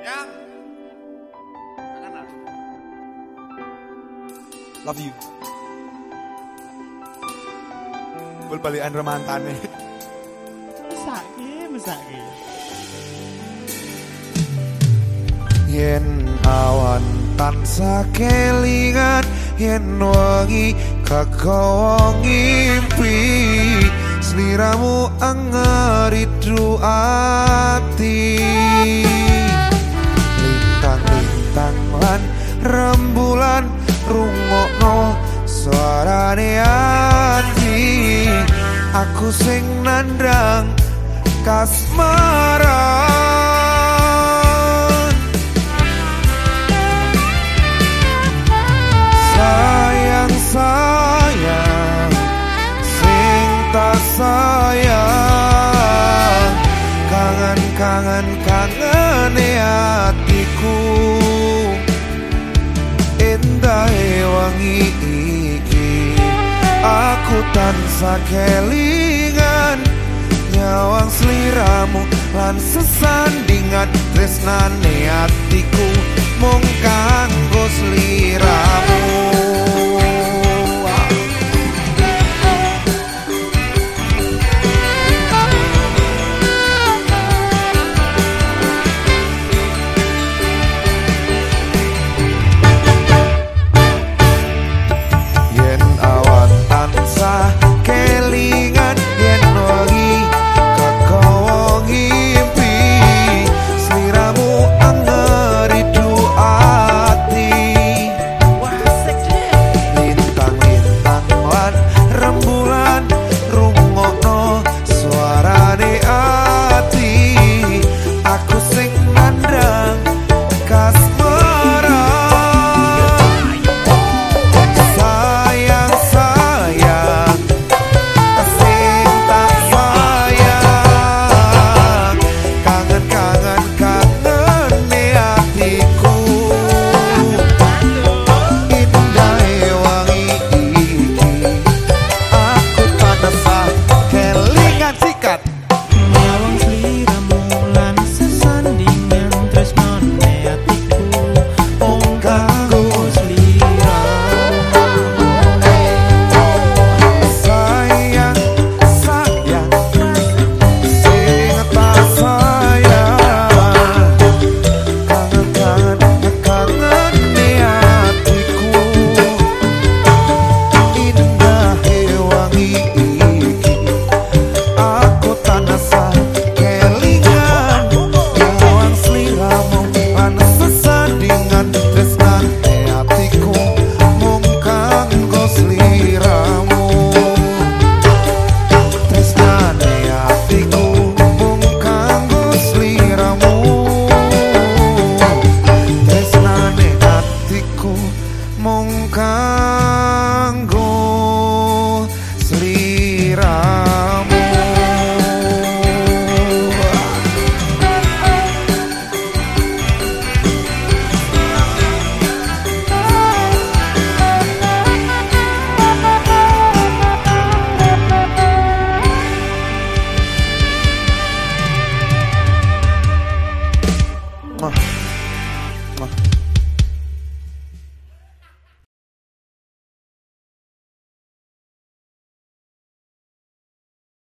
Yang Love you. Bal balikan romantane. Mesake, mesake. Yen awan tansah kelingan yen wangi kagawa ngimpi sliramu angeridu ati. Lintang-lintang lan rembulan rungokno suarane ati. Aku sing nandang kasmaran tansah kelingan nyawang sliramu lan sesandingan tresnane atiku